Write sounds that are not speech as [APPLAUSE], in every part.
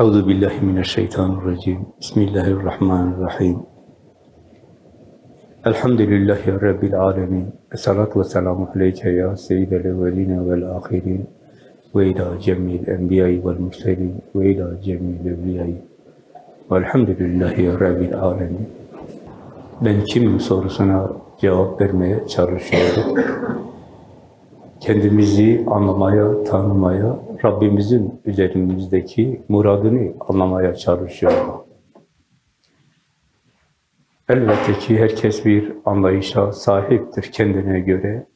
Euzu billahi mineşşeytanirracim. Bismillahirrahmanirrahim. Elhamdülillahi rabbil alamin. Essalatu vesselamu aleyke ya seyyidel evvelin ve'l ahirin ve ila cemil enbiya'i ve'l murselin ve ila cemil evliya'i. Velhamdülillahi rabbil alamin. Ben kimim sorusuna cevap vermeye çalışıyorum. Kendimizi anlamaya, tanımaya, Rabbimizin üzerimizdeki muradını anlamaya çalışıyorum. Elbette ki herkes bir anlayışa sahiptir kendine göre,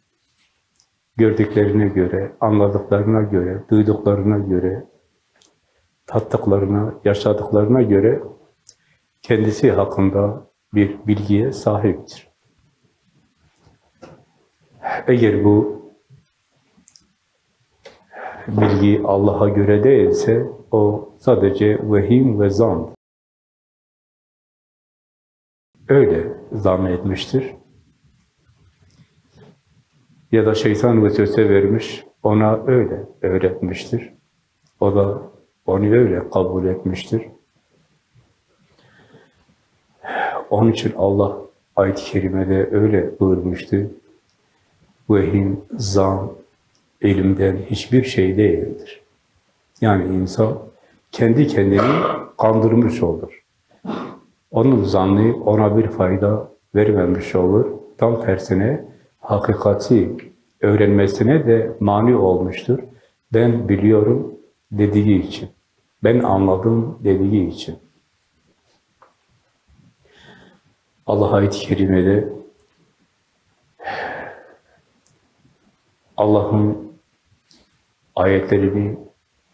gördüklerine göre, anladıklarına göre, duyduklarına göre, tattıklarına, yaşadıklarına göre kendisi hakkında bir bilgiye sahiptir. Eğer bu bilgi Allah'a göre değilse o sadece vehim ve zan. Öyle zannetmiştir. Ya da şeytan vesvese vermiş, ona öyle öğretmiştir. O da onu öyle kabul etmiştir. Onun için Allah ayet-i kerimede öyle buyurmuştu. Vehim, zan, elimden hiçbir şey değildir. Yani insan kendi kendini kandırmış olur. Onun zannı ona bir fayda vermemiş olur. Tam tersine hakikati öğrenmesine de mani olmuştur. Ben biliyorum dediği için. Ben anladım dediği için. Allah ayet-i kerimede Allah'ın ayetlerini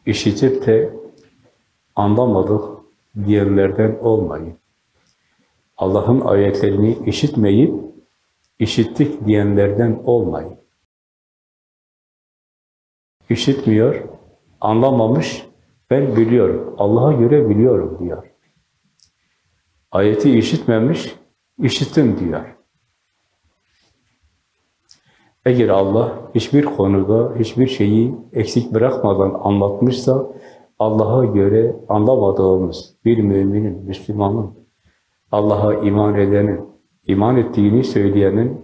işitip de anlamadık diyenlerden olmayın. Allah'ın ayetlerini işitmeyip işittik diyenlerden olmayın. İşitmiyor, anlamamış, ben biliyorum, Allah'a göre biliyorum diyor. Ayeti işitmemiş, işittim diyor. Eğer Allah hiçbir konuda hiçbir şeyi eksik bırakmadan anlatmışsa, Allah'a göre anlamadığımız bir müminin, Müslümanın, Allah'a iman edenin, iman ettiğini söyleyenin,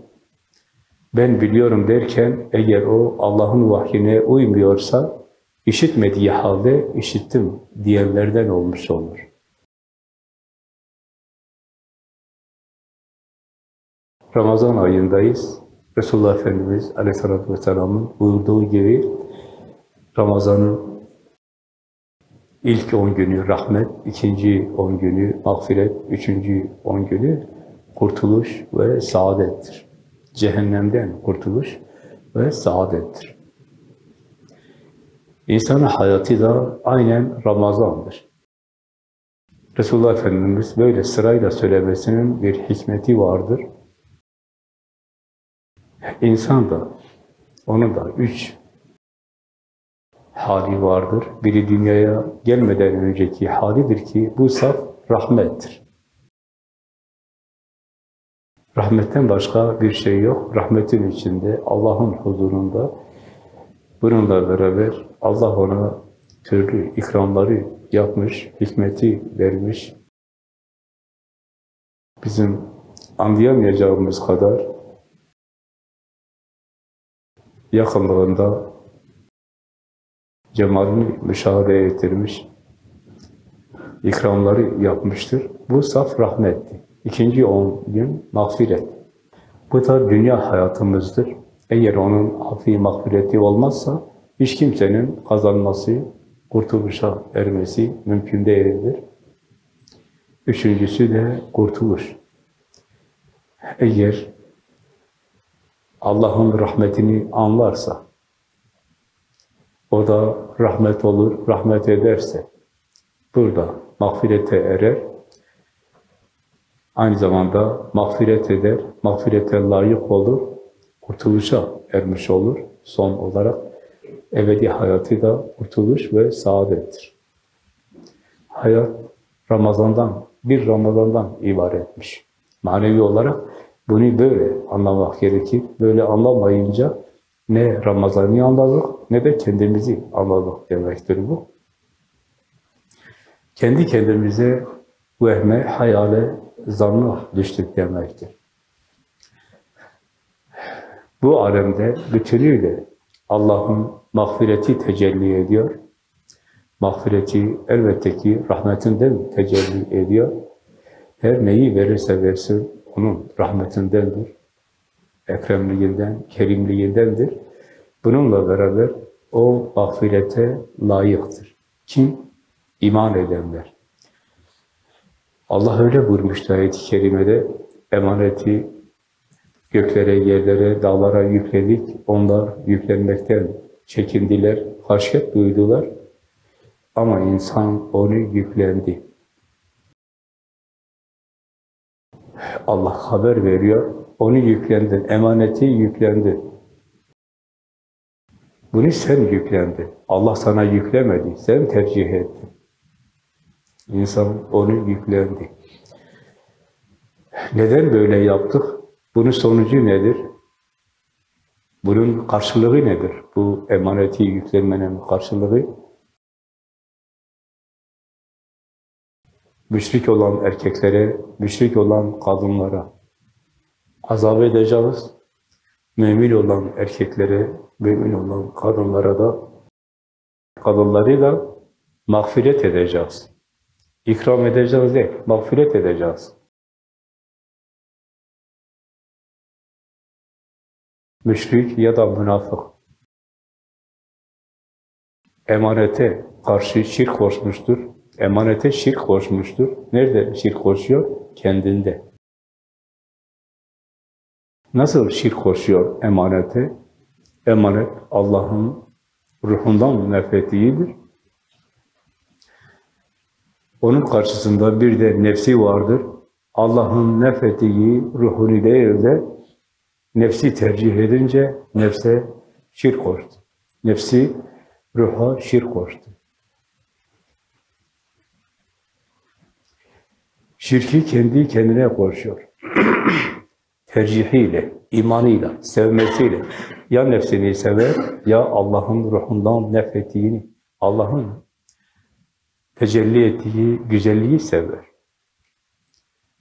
ben biliyorum derken eğer o Allah'ın vahyine uymuyorsa, işitmediği halde işittim diyenlerden olmuş olur. Ramazan ayındayız. Resulullah Efendimiz Aleyhisselatü Vesselam'ın buyurduğu gibi Ramazan'ın ilk on günü rahmet, ikinci on günü mağfiret, üçüncü on günü kurtuluş ve saadettir. Cehennemden kurtuluş ve saadettir. İnsanın hayatı da aynen Ramazan'dır. Resulullah Efendimiz böyle sırayla söylemesinin bir hikmeti vardır. İnsan da, onun da üç hali vardır. Biri dünyaya gelmeden önceki halidir ki bu saf rahmettir. Rahmetten başka bir şey yok. Rahmetin içinde, Allah'ın huzurunda bununla beraber Allah ona türlü ikramları yapmış, hikmeti vermiş. Bizim anlayamayacağımız kadar yakınlığında cemalini müşahede ettirmiş, ikramları yapmıştır. Bu saf rahmetti. İkinci on gün mağfiret. Bu da dünya hayatımızdır. Eğer onun hafi mağfireti olmazsa hiç kimsenin kazanması, kurtuluşa ermesi mümkün değildir. Üçüncüsü de kurtuluş. Eğer Allah'ın rahmetini anlarsa, o da rahmet olur, rahmet ederse, burada mağfirete erer, aynı zamanda mağfiret eder, mağfirete layık olur, kurtuluşa ermiş olur son olarak. Ebedi hayatı da kurtuluş ve saadettir. Hayat Ramazan'dan, bir Ramazan'dan ibaretmiş. Manevi olarak bunu böyle anlamak gerekir. Böyle anlamayınca ne Ramazan'ı anladık ne de kendimizi anladık demektir bu. kendi kendimize vehme, hayale, zanna düştük demektir. Bu alemde bütünüyle Allah'ın mağfireti tecelli ediyor. Mağfireti elbette ki rahmetinden tecelli ediyor. Her neyi verirse versin onun rahmetindendir. Ekremliğinden, kerimliğindendir. Bununla beraber o mağfirete layıktır. Kim? İman edenler. Allah öyle buyurmuştu ayet-i kerimede, emaneti göklere, yerlere, dağlara yükledik. Onlar yüklenmekten çekindiler, haşyet duydular. Ama insan onu yüklendi. Allah haber veriyor, onu yüklendin, emaneti yüklendi. Bunu sen yüklendin. Allah sana yüklemedi, sen tercih ettin. İnsan onu yüklendi. Neden böyle yaptık? Bunun sonucu nedir? Bunun karşılığı nedir? Bu emaneti yüklenmenin karşılığı müşrik olan erkeklere, müşrik olan kadınlara azap edeceğiz. Mümin olan erkeklere, mümin olan kadınlara da kadınları da mağfiret edeceğiz. İkram edeceğiz değil, mağfiret edeceğiz. Müşrik ya da münafık emanete karşı şirk koşmuştur. Emanete şirk koşmuştur. Nerede şirk koşuyor? Kendinde. Nasıl şirk koşuyor emanete? Emanet Allah'ın ruhundan nefretliğidir. Onun karşısında bir de nefsi vardır. Allah'ın nefrettiği ruhunu değil de nefsi tercih edince nefse şirk koştu. Nefsi ruha şirk koştu. Şirki kendi kendine koşuyor. [CLEARS THROAT] Tercihiyle, imanıyla, sevmesiyle ya nefsini sever ya Allah'ın ruhundan nefrettiğini, Allah'ın tecelli ettiği güzelliği sever.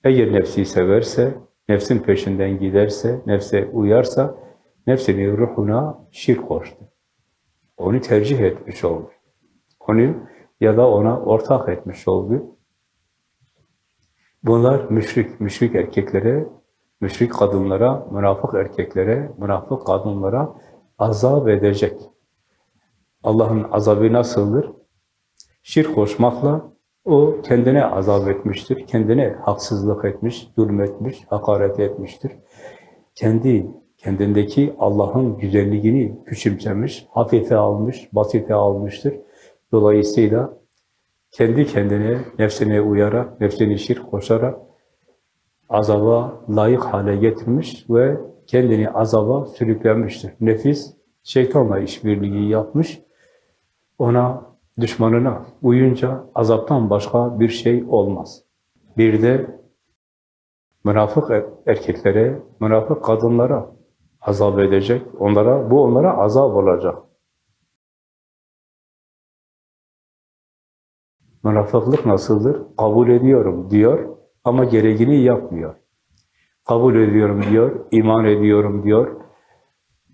Eğer nefsi severse, nefsin peşinden giderse, nefse uyarsa, nefsini ruhuna şirk koştu. Onu tercih etmiş oldu. Onu ya da ona ortak etmiş oldu. Bunlar müşrik, müşrik erkeklere, müşrik kadınlara, münafık erkeklere, münafık kadınlara azap edecek. Allah'ın azabı nasıldır? Şirk koşmakla o kendine azap etmiştir, kendine haksızlık etmiş, zulmetmiş, hakaret etmiştir. Kendi, kendindeki Allah'ın güzelliğini küçümsemiş, hafife almış, basite almıştır. Dolayısıyla kendi kendine, nefsine uyarak, nefsini şirk koşarak azaba layık hale getirmiş ve kendini azaba sürüklenmiştir. Nefis şeytanla işbirliği yapmış, ona, düşmanına uyunca azaptan başka bir şey olmaz. Bir de münafık erkeklere, münafık kadınlara azap edecek, onlara, bu onlara azap olacak. Münafıklık nasıldır? Kabul ediyorum diyor ama gereğini yapmıyor. Kabul ediyorum diyor, iman ediyorum diyor.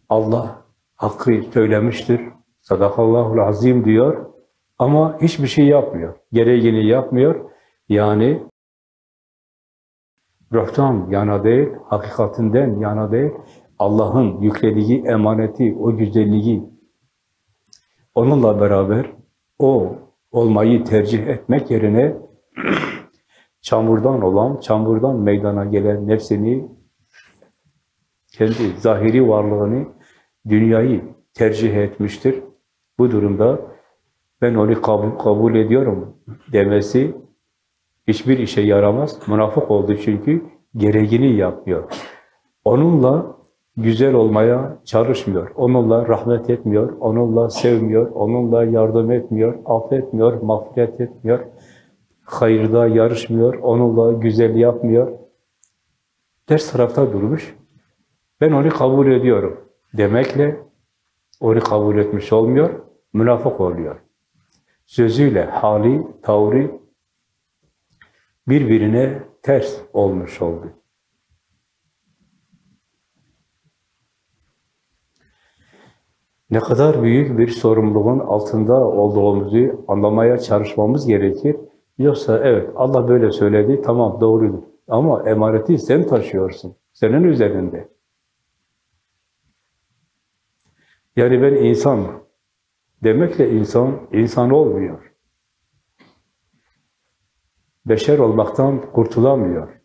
Allah hakkı söylemiştir. Sadakallahul azim diyor ama hiçbir şey yapmıyor. Gereğini yapmıyor. Yani ruhtan yana değil, hakikatinden yana değil, Allah'ın yüklediği emaneti, o güzelliği onunla beraber o olmayı tercih etmek yerine [CLEARS THROAT] çamurdan olan, çamurdan meydana gelen nefsini, kendi zahiri varlığını, dünyayı tercih etmiştir. Bu durumda ben onu kabul, kabul ediyorum demesi hiçbir işe yaramaz. Münafık oldu çünkü gereğini yapmıyor. Onunla güzel olmaya çalışmıyor. Onunla rahmet etmiyor, onunla sevmiyor, onunla yardım etmiyor, affetmiyor, mağfiret etmiyor. Hayırda yarışmıyor, onunla güzel yapmıyor. Ters tarafta durmuş. Ben onu kabul ediyorum demekle onu kabul etmiş olmuyor, münafık oluyor. Sözüyle, hali, tavrı birbirine ters olmuş oldu. Ne kadar büyük bir sorumluluğun altında olduğumuzu anlamaya çalışmamız gerekir. Yoksa evet Allah böyle söyledi, tamam doğrudur. Ama emaneti sen taşıyorsun, senin üzerinde. Yani ben insan demekle insan, insan olmuyor. Beşer olmaktan kurtulamıyor.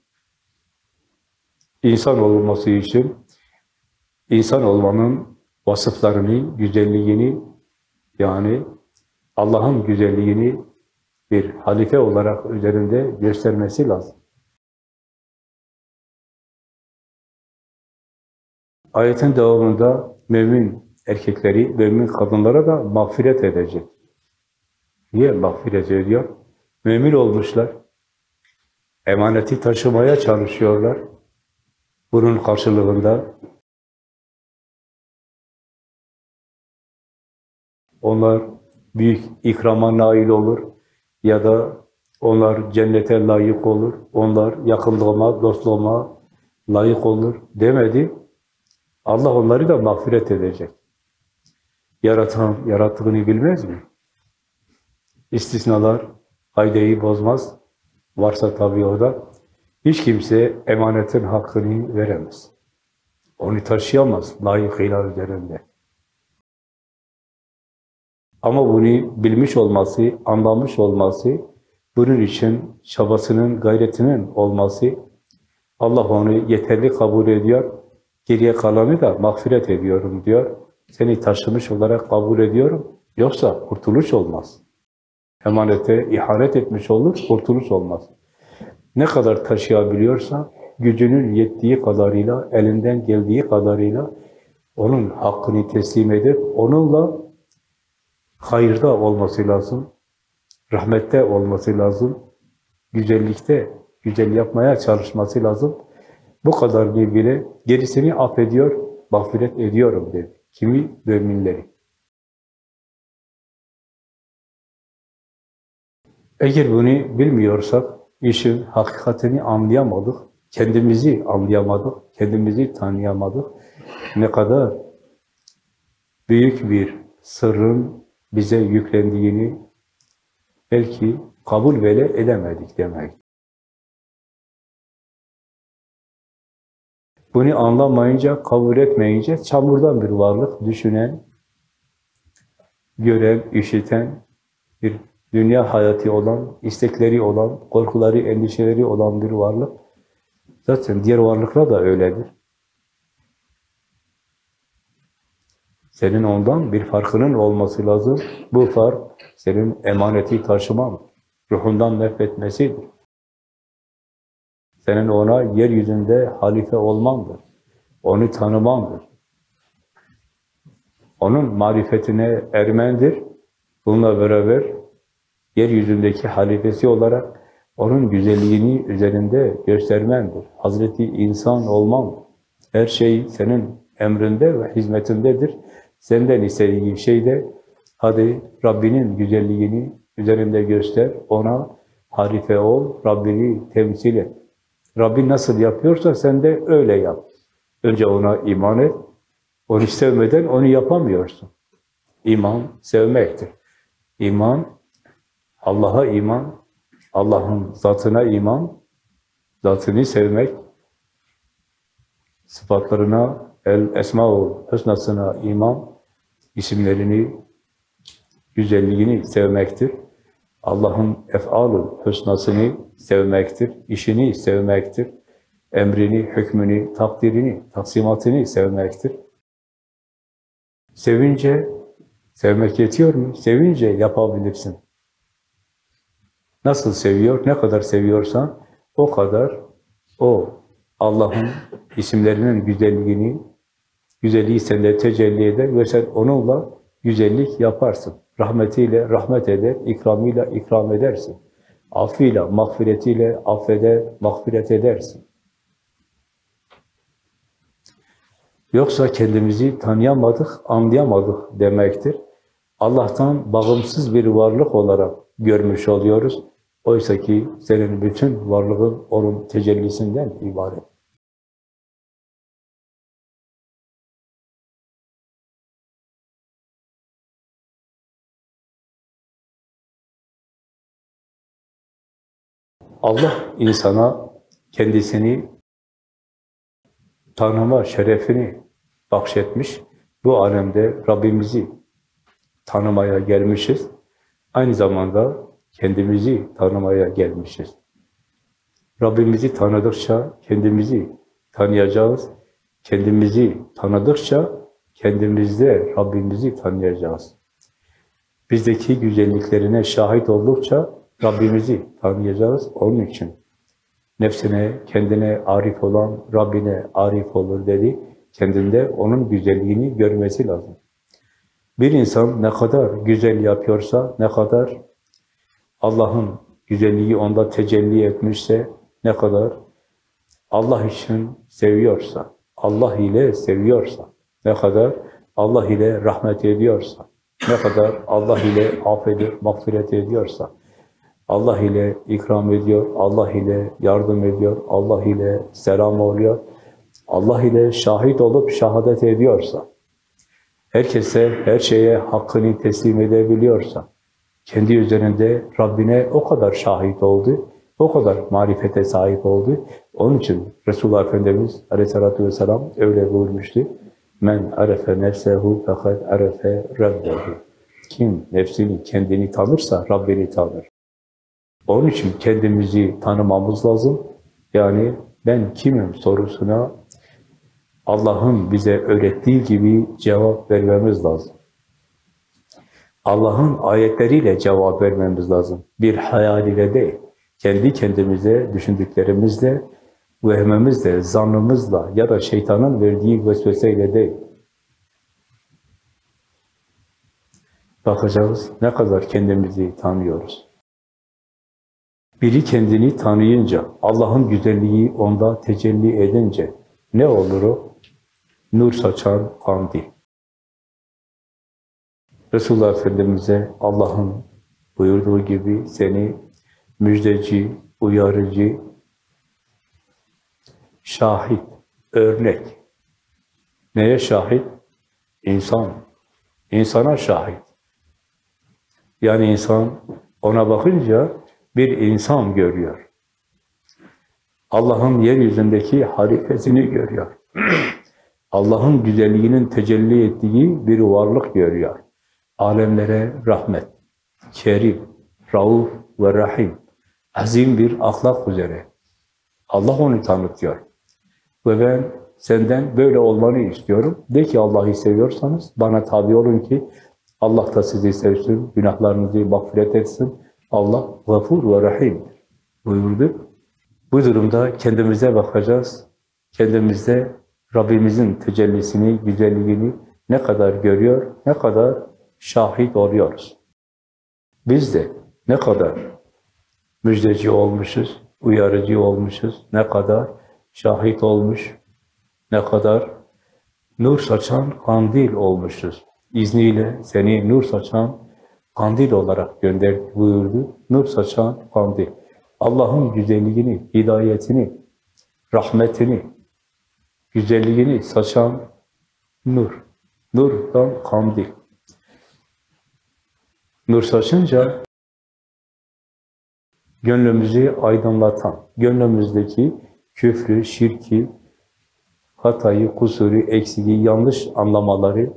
İnsan olması için, insan olmanın vasıflarını, güzelliğini, yani Allah'ın güzelliğini bir halife olarak üzerinde göstermesi lazım. Ayetin devamında mümin erkekleri, mümin kadınlara da mağfiret edecek. Niye mağfiret ediyor? Mümin olmuşlar. Emaneti taşımaya çalışıyorlar. Bunun karşılığında onlar büyük ikrama nail olur ya da onlar cennete layık olur, onlar yakınlığıma, dostluğuma layık olur demedi. Allah onları da mağfiret edecek. Yaratan, yarattığını bilmez mi? İstisnalar kaydeyi bozmaz. Varsa tabii o da. Hiç kimse emanetin hakkını veremez. Onu taşıyamaz layıkıyla üzerinde. Ama bunu bilmiş olması, anlamış olması, bunun için çabasının, gayretinin olması, Allah onu yeterli kabul ediyor, geriye kalanı da mağfiret ediyorum diyor. Seni taşımış olarak kabul ediyorum, yoksa kurtuluş olmaz. Emanete ihanet etmiş olur, kurtuluş olmaz. Ne kadar taşıyabiliyorsa, gücünün yettiği kadarıyla, elinden geldiği kadarıyla onun hakkını teslim edip, onunla hayırda olması lazım, rahmette olması lazım, güzellikte, güzel yapmaya çalışması lazım. Bu kadarını bile gerisini affediyor, mağfiret ediyorum dedi. Kimi? Müminleri. Eğer bunu bilmiyorsak, işin hakikatini anlayamadık, kendimizi anlayamadık, kendimizi tanıyamadık. Ne kadar büyük bir sırrın bize yüklendiğini belki kabul bile edemedik demek. Bunu anlamayınca, kabul etmeyince çamurdan bir varlık düşünen, gören, işiten, bir dünya hayatı olan, istekleri olan, korkuları, endişeleri olan bir varlık. Zaten diğer varlıklar da öyledir. Senin ondan bir farkının olması lazım. Bu fark senin emaneti taşıman, ruhundan nefretmesidir. Senin ona yeryüzünde halife olmandır. Onu tanımandır. Onun marifetine ermendir. Bununla beraber yeryüzündeki halifesi olarak onun güzelliğini üzerinde göstermendir. Hazreti insan olman, her şey senin emrinde ve hizmetindedir. Senden istediği şey de hadi Rabbinin güzelliğini üzerinde göster, ona harife ol, Rabbini temsil et. Rabbin nasıl yapıyorsa sen de öyle yap. Önce ona iman et. Onu sevmeden onu yapamıyorsun. İman sevmektir. İman, Allah'a iman, Allah'ın zatına iman, zatını sevmek, sıfatlarına, el esmaul hüsnasına iman, isimlerini, güzelliğini sevmektir. Allah'ın ef'alul hüsnasını sevmektir, işini sevmektir, emrini, hükmünü, takdirini, taksimatını sevmektir. Sevince, sevmek yetiyor mu? Sevince yapabilirsin. Nasıl seviyor, ne kadar seviyorsan o kadar o Allah'ın isimlerinin güzelliğini, güzelliği sende tecelli eder ve sen onunla güzellik yaparsın. Rahmetiyle rahmet eder, ikramıyla ikram edersin. Affıyla, mağfiretiyle affeder, mağfiret edersin. Yoksa kendimizi tanıyamadık, anlayamadık demektir. Allah'tan bağımsız bir varlık olarak görmüş oluyoruz. Oysa ki senin bütün varlığın onun tecellisinden ibaret. Allah insana kendisini tanıma şerefini bahşetmiş. Bu alemde Rabbimizi tanımaya gelmişiz. Aynı zamanda kendimizi tanımaya gelmişiz. Rabbimizi tanıdıkça kendimizi tanıyacağız. Kendimizi tanıdıkça kendimizde Rabbimizi tanıyacağız. Bizdeki güzelliklerine şahit oldukça Rabbimizi tanıyacağız. Onun için nefsine, kendine arif olan Rabbine arif olur dedi. Kendinde onun güzelliğini görmesi lazım. Bir insan ne kadar güzel yapıyorsa, ne kadar Allah'ın güzelliği onda tecelli etmişse, ne kadar Allah için seviyorsa, Allah ile seviyorsa, ne kadar Allah ile rahmet ediyorsa, ne kadar Allah ile affedip mağfiret ediyorsa, Allah ile ikram ediyor, Allah ile yardım ediyor, Allah ile selam oluyor, Allah ile şahit olup şehadet ediyorsa, herkese, her şeye hakkını teslim edebiliyorsa, kendi üzerinde Rabbine o kadar şahit oldu, o kadar marifete sahip oldu. Onun için Resulullah Efendimiz aleyhissalatü vesselam öyle buyurmuştu. Men arefe nefsehu fakat arefe rabbehu. Kim nefsini, kendini tanırsa Rabbini tanır. Onun için kendimizi tanımamız lazım. Yani ben kimim sorusuna Allah'ın bize öğrettiği gibi cevap vermemiz lazım. Allah'ın ayetleriyle cevap vermemiz lazım. Bir hayal ile değil. Kendi kendimize düşündüklerimizle, vehmemizle, zannımızla ya da şeytanın verdiği vesveseyle değil. Bakacağız ne kadar kendimizi tanıyoruz. Biri kendini tanıyınca, Allah'ın güzelliği onda tecelli edince ne olur o? Nur saçan kandil. Resulullah Efendimiz'e Allah'ın buyurduğu gibi seni müjdeci, uyarıcı, şahit, örnek. Neye şahit? İnsan. İnsana şahit. Yani insan ona bakınca bir insan görüyor. Allah'ın yeryüzündeki harikasını görüyor. [CLEARS THROAT] Allah'ın güzelliğinin tecelli ettiği bir varlık görüyor. Alemlere rahmet, kerim, rauf ve rahim, azim bir ahlak üzere. Allah onu tanıtıyor. Ve ben senden böyle olmanı istiyorum. De ki Allah'ı seviyorsanız bana tabi olun ki Allah da sizi sevsin, günahlarınızı mağfiret etsin. Allah gafur ve rahim buyurdu. Bu durumda kendimize bakacağız. Kendimizde Rabbimizin tecellisini, güzelliğini ne kadar görüyor, ne kadar şahit oluyoruz. Biz de ne kadar müjdeci olmuşuz, uyarıcı olmuşuz, ne kadar şahit olmuş, ne kadar nur saçan kandil olmuşuz. İzniyle seni nur saçan kandil olarak gönder buyurdu. Nur saçan kandil. Allah'ın güzelliğini, hidayetini, rahmetini, güzelliğini saçan nur. Nurdan kandil. Nur saçınca gönlümüzü aydınlatan, gönlümüzdeki küfrü, şirki, hatayı, kusuru, eksiliği, yanlış anlamaları,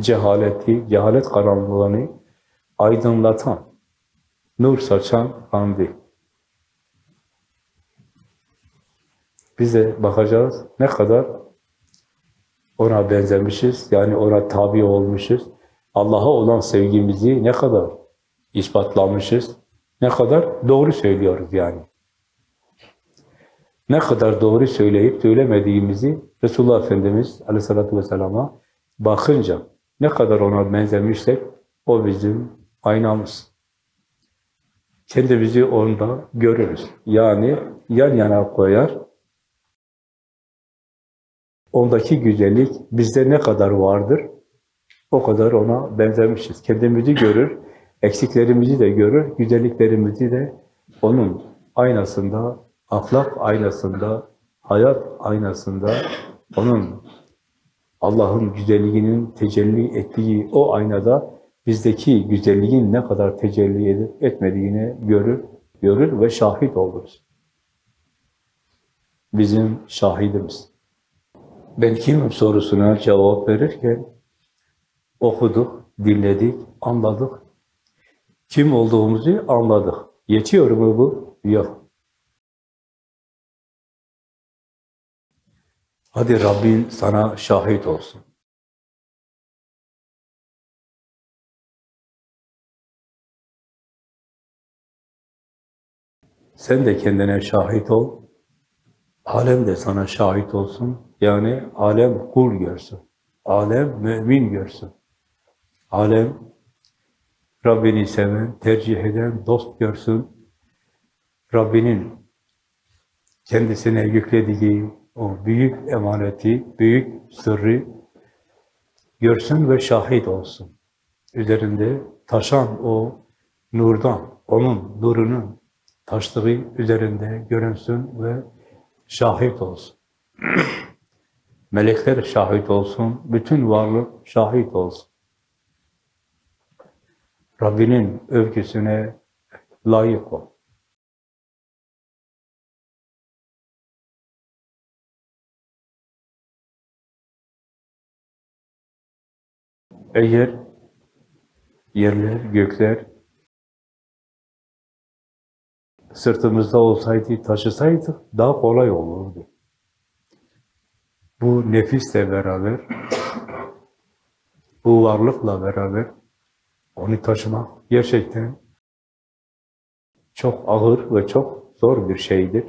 cehaleti, cehalet karanlığını aydınlatan, nur saçan kandil. Bize bakacağız ne kadar ona benzemişiz, yani ona tabi olmuşuz. Allah'a olan sevgimizi ne kadar ispatlamışız, ne kadar doğru söylüyoruz yani. Ne kadar doğru söyleyip söylemediğimizi Resulullah Efendimiz Aleyhisselatü Vesselam'a bakınca ne kadar ona benzemişsek o bizim aynamız. Kendimizi onda görürüz. Yani yan yana koyar, ondaki güzellik bizde ne kadar vardır, o kadar ona benzemişiz. Kendimizi görür, eksiklerimizi de görür, güzelliklerimizi de onun aynasında, ahlak aynasında, hayat aynasında, onun Allah'ın güzelliğinin tecelli ettiği o aynada bizdeki güzelliğin ne kadar tecelli etmediğini görür, görür ve şahit oluruz. Bizim şahidimiz. Ben kimim sorusuna cevap verirken okuduk, dinledik, anladık. Kim olduğumuzu anladık. Yetiyor mu bu? Yok. Hadi Rabbin sana şahit olsun. Sen de kendine şahit ol. Alem de sana şahit olsun. Yani alem kul görsün. Alem mümin görsün. Alem Rabbini seven, tercih eden dost görsün. Rabbinin kendisine yüklediği o büyük emaneti, büyük sırrı görsün ve şahit olsun. Üzerinde taşan o nurdan, onun nurunun taştığı üzerinde görünsün ve şahit olsun. [CLEARS THROAT] Melekler şahit olsun, bütün varlık şahit olsun. Rabbinin övgüsüne layık ol. Eğer yerler, gökler sırtımızda olsaydı, taşısaydık daha kolay olurdu. Bu nefisle beraber, bu varlıkla beraber onu taşımak gerçekten çok ağır ve çok zor bir şeydir.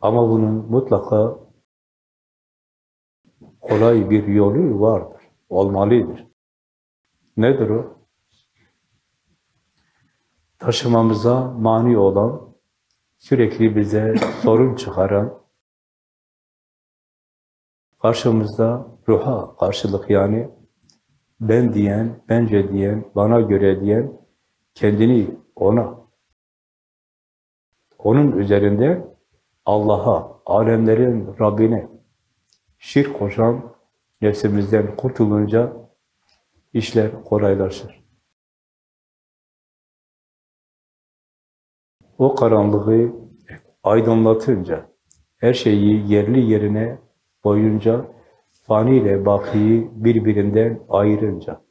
Ama bunun mutlaka kolay bir yolu vardır, olmalıdır. Nedir o? Taşımamıza mani olan, sürekli bize [COUGHS] sorun çıkaran, karşımızda ruha karşılık yani ben diyen, bence diyen, bana göre diyen, kendini ona, onun üzerinde Allah'a, alemlerin Rabbine şirk koşan nefsimizden kurtulunca işler kolaylaşır. O karanlığı aydınlatınca, her şeyi yerli yerine boyunca, fani ile bakiyi birbirinden ayırınca,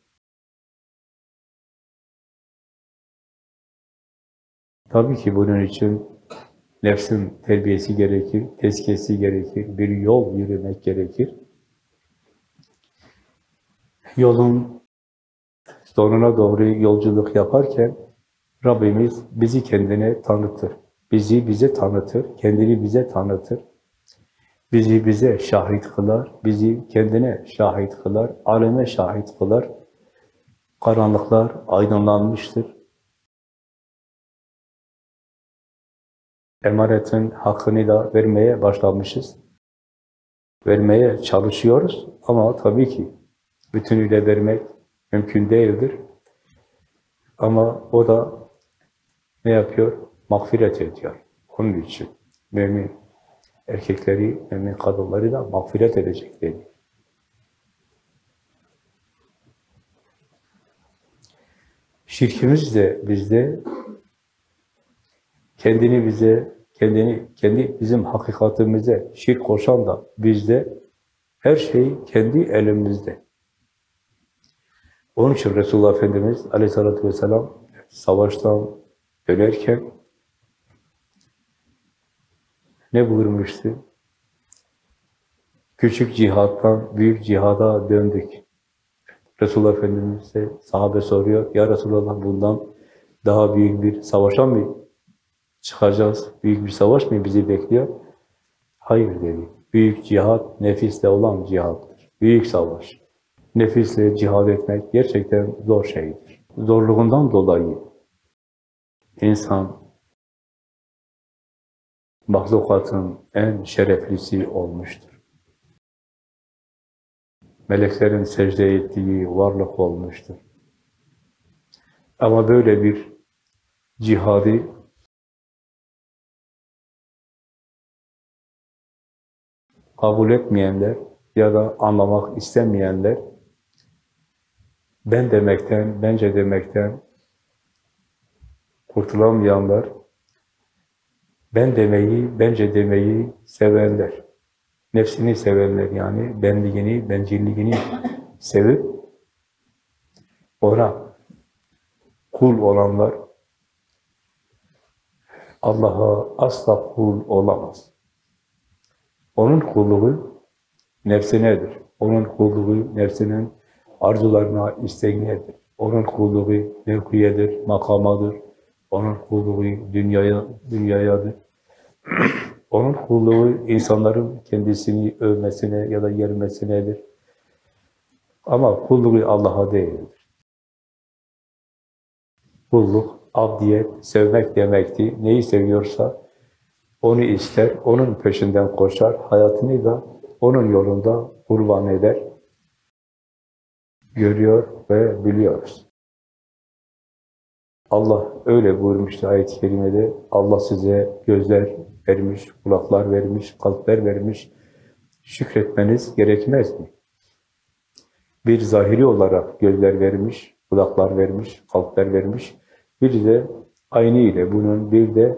tabii ki bunun için nefsin terbiyesi gerekir, tezkiyesi gerekir, bir yol yürümek gerekir. Yolun sonuna doğru yolculuk yaparken Rabbimiz bizi kendine tanıtır. Bizi bize tanıtır, kendini bize tanıtır. Bizi bize şahit kılar, bizi kendine şahit kılar, aleme şahit kılar. Karanlıklar aydınlanmıştır. Emanetin hakkını da vermeye başlamışız. Vermeye çalışıyoruz ama tabii ki bütünüyle vermek mümkün değildir. Ama o da ne yapıyor? Mağfiret ediyor. Onun için mümin erkekleri, mümin kadınları da mağfiret edecek dedi. Şirkimiz de bizde kendini bize, kendini kendi bizim hakikatimize şirk koşan da bizde her şey kendi elimizde. Onun için Resulullah Efendimiz aleyhissalatü vesselam savaştan dönerken ne buyurmuştu? Küçük cihattan büyük cihada döndük. Resulullah Efendimiz'e sahabe soruyor, Ya Resulullah bundan daha büyük bir savaşa mı çıkacağız? Büyük bir savaş mı bizi bekliyor? Hayır dedi. Büyük cihat nefisle olan cihattır. Büyük savaş. Nefisle cihad etmek gerçekten zor şeydir. Zorluğundan dolayı insan mahlukatın en şereflisi olmuştur. Meleklerin secde ettiği varlık olmuştur. Ama böyle bir cihadı kabul etmeyenler ya da anlamak istemeyenler ben demekten, bence demekten kurtulamayanlar ben demeyi, bence demeyi sevenler. Nefsini sevenler yani benliğini, bencilliğini sevip ona kul olanlar Allah'a asla kul olamaz. Onun kulluğu nefsinedir. Onun kulluğu nefsinin arzularına, isteğinedir. Onun kulluğu mevkiyedir, makamadır. Onun kulluğu dünyaya, dünyayadır. [CLEARS THROAT] Onun kulluğu insanların kendisini övmesine ya da yermesinedir. Ama kulluğu Allah'a değildir. Kulluk, abdiyet, sevmek demekti. Neyi seviyorsa onu ister, onun peşinden koşar, hayatını da onun yolunda kurban eder. Görüyor ve biliyoruz. Allah öyle buyurmuştu ayet-i kerimede. Allah size gözler vermiş, kulaklar vermiş, kalpler vermiş. Şükretmeniz gerekmez mi? Bir zahiri olarak gözler vermiş, kulaklar vermiş, kalpler vermiş. Bir de aynı ile bunun bir de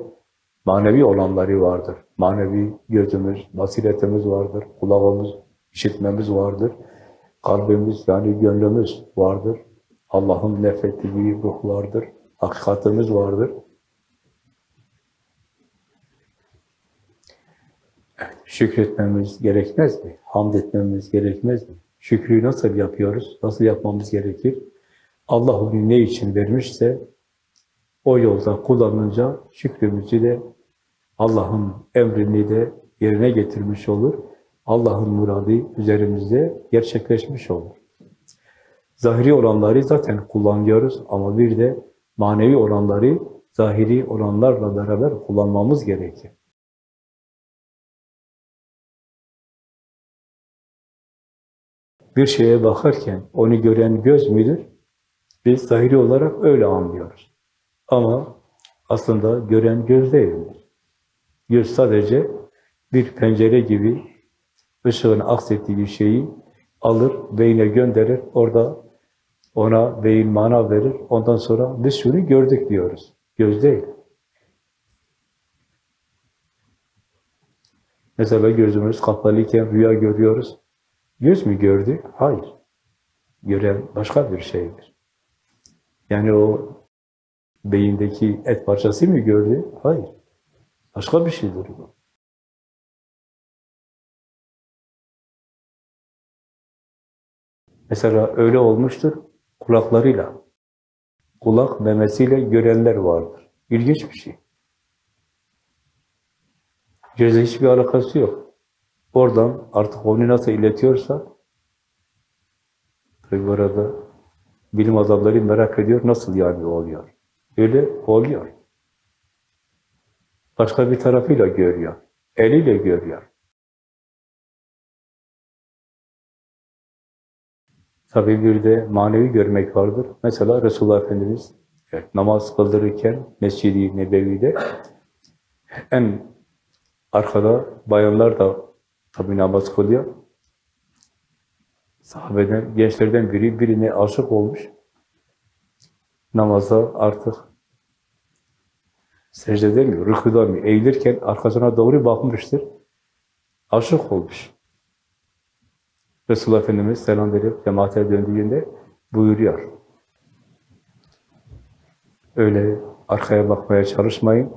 manevi olanları vardır. Manevi gözümüz, basiretimiz vardır, kulağımız, işitmemiz vardır. Kalbimiz yani gönlümüz vardır. Allah'ın nefrettiği ruh vardır. Hakikatimiz vardır. Şükretmemiz gerekmez mi? Hamd etmemiz gerekmez mi? Şükrü nasıl yapıyoruz? Nasıl yapmamız gerekir? Allah onu ne için vermişse o yolda kullanınca şükrümüzü de Allah'ın emrini de yerine getirmiş olur. Allah'ın muradı üzerimizde gerçekleşmiş olur. Zahiri olanları zaten kullanıyoruz ama bir de manevi olanları zahiri olanlarla beraber kullanmamız gerekir. Bir şeye bakarken onu gören göz müdür? Biz zahiri olarak öyle anlıyoruz. Ama aslında gören göz değildir. Göz sadece bir pencere gibi ışığın aksettiği şeyi alır, beyne gönderir, orada ona beyin mana verir, ondan sonra biz şunu gördük diyoruz. Göz değil. Mesela gözümüz kapalıyken rüya görüyoruz. Göz mü gördü? Hayır. Gören başka bir şeydir. Yani o beyindeki et parçası mı gördü? Hayır. Başka bir şeydir bu. Mesela öyle olmuştur, kulaklarıyla, kulak memesiyle görenler vardır. İlginç bir şey. Gözle hiçbir alakası yok. Oradan artık onu nasıl iletiyorsa, tabi bu arada bilim adamları merak ediyor, nasıl yani oluyor? Öyle oluyor. Başka bir tarafıyla görüyor. Eliyle görüyor. Tabii bir de manevi görmek vardır. Mesela Resulullah Efendimiz evet, namaz kıldırırken Mescid-i Nebevi'de en arkada bayanlar da tabii namaz kılıyor. Sahabeden, gençlerden biri birine aşık olmuş. Namaza artık secde demiyor, rükuda mı, eğilirken arkasına doğru bakmıştır. Aşık olmuş. Resulullah Efendimiz selam verip cemaate döndüğünde buyuruyor. Öyle arkaya bakmaya çalışmayın.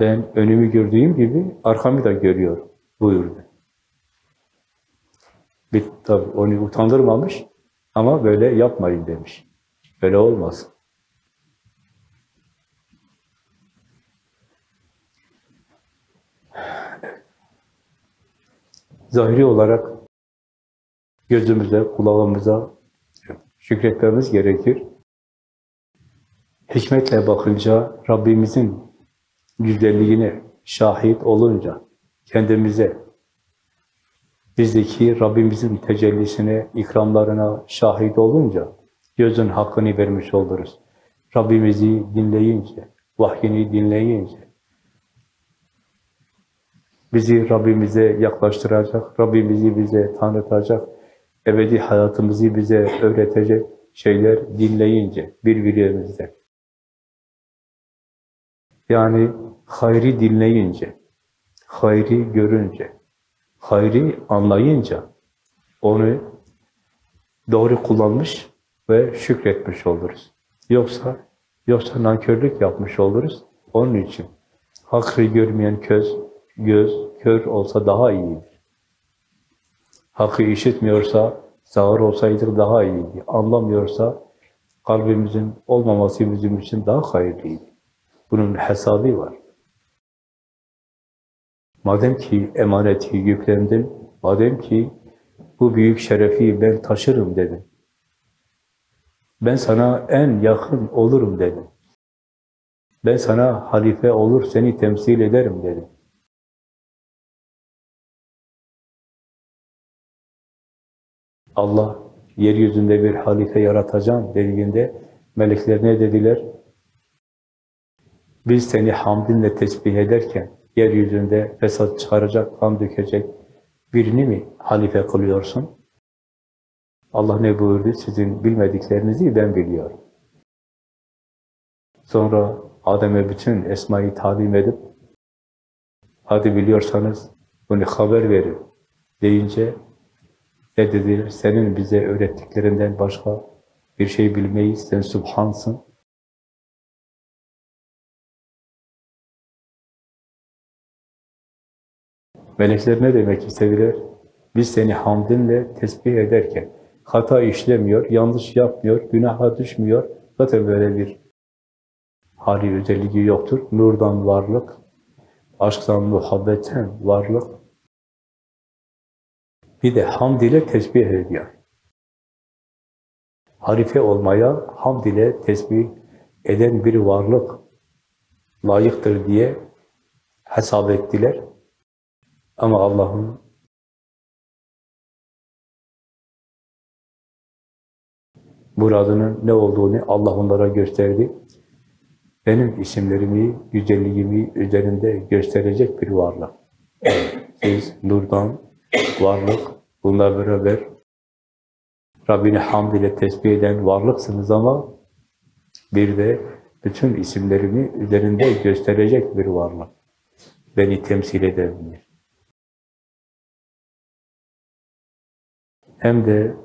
Ben önümü gördüğüm gibi arkamı da görüyorum buyurdu. Bir, tabii onu utandırmamış ama böyle yapmayın demiş. Böyle olmaz. Zahiri olarak gözümüze, kulağımıza şükretmemiz gerekir. Hikmetle bakınca, Rabbimizin güzelliğine şahit olunca, kendimize, bizdeki Rabbimizin tecellisine, ikramlarına şahit olunca, gözün hakkını vermiş oluruz. Rabbimizi dinleyince, vahyini dinleyince, bizi Rabbimize yaklaştıracak, Rabbimizi bize tanıtacak, ebedi hayatımızı bize öğretecek şeyler dinleyince birbirimizden. Yani hayri dinleyince, hayri görünce, hayri anlayınca onu doğru kullanmış ve şükretmiş oluruz. Yoksa yoksa nankörlük yapmış oluruz. Onun için hakkı görmeyen köz, göz kör olsa daha iyidir. Hakkı işitmiyorsa sağır olsaydık daha iyiydi. Anlamıyorsa kalbimizin olmaması bizim için daha hayırlıydı. Bunun hesabı var. Madem ki emaneti yüklendim, madem ki bu büyük şerefi ben taşırım dedim. Ben sana en yakın olurum dedim. Ben sana halife olur, seni temsil ederim dedim. Allah yeryüzünde bir halife yaratacağım dediğinde melekler ne dediler? Biz seni hamdinle tesbih ederken yeryüzünde fesat çıkaracak, kan dökecek birini mi halife kılıyorsun? Allah ne buyurdu? Sizin bilmediklerinizi ben biliyorum. Sonra Adem'e bütün esmayı talim edip hadi biliyorsanız bunu haber verin deyince ne dediler? Senin bize öğrettiklerinden başka bir şey bilmeyiz. Sen subhansın. Melekler ne demek istediler? Biz seni hamdinle tesbih ederken hata işlemiyor, yanlış yapmıyor, günaha düşmüyor. Zaten böyle bir hali özelliği yoktur. Nurdan varlık, aşktan, muhabbetten varlık. Bir de hamd ile tesbih ediyor. Harife olmaya hamd ile tesbih eden bir varlık layıktır diye hesap ettiler. Ama Allah'ın muradının ne olduğunu Allah onlara gösterdi. Benim isimlerimi, güzelliğimi üzerinde gösterecek bir varlık. Siz nurdan, varlık, bununla beraber Rabbini hamd ile tesbih eden varlıksınız ama bir de bütün isimlerimi üzerinde gösterecek bir varlık. Beni temsil edebilir. Hem de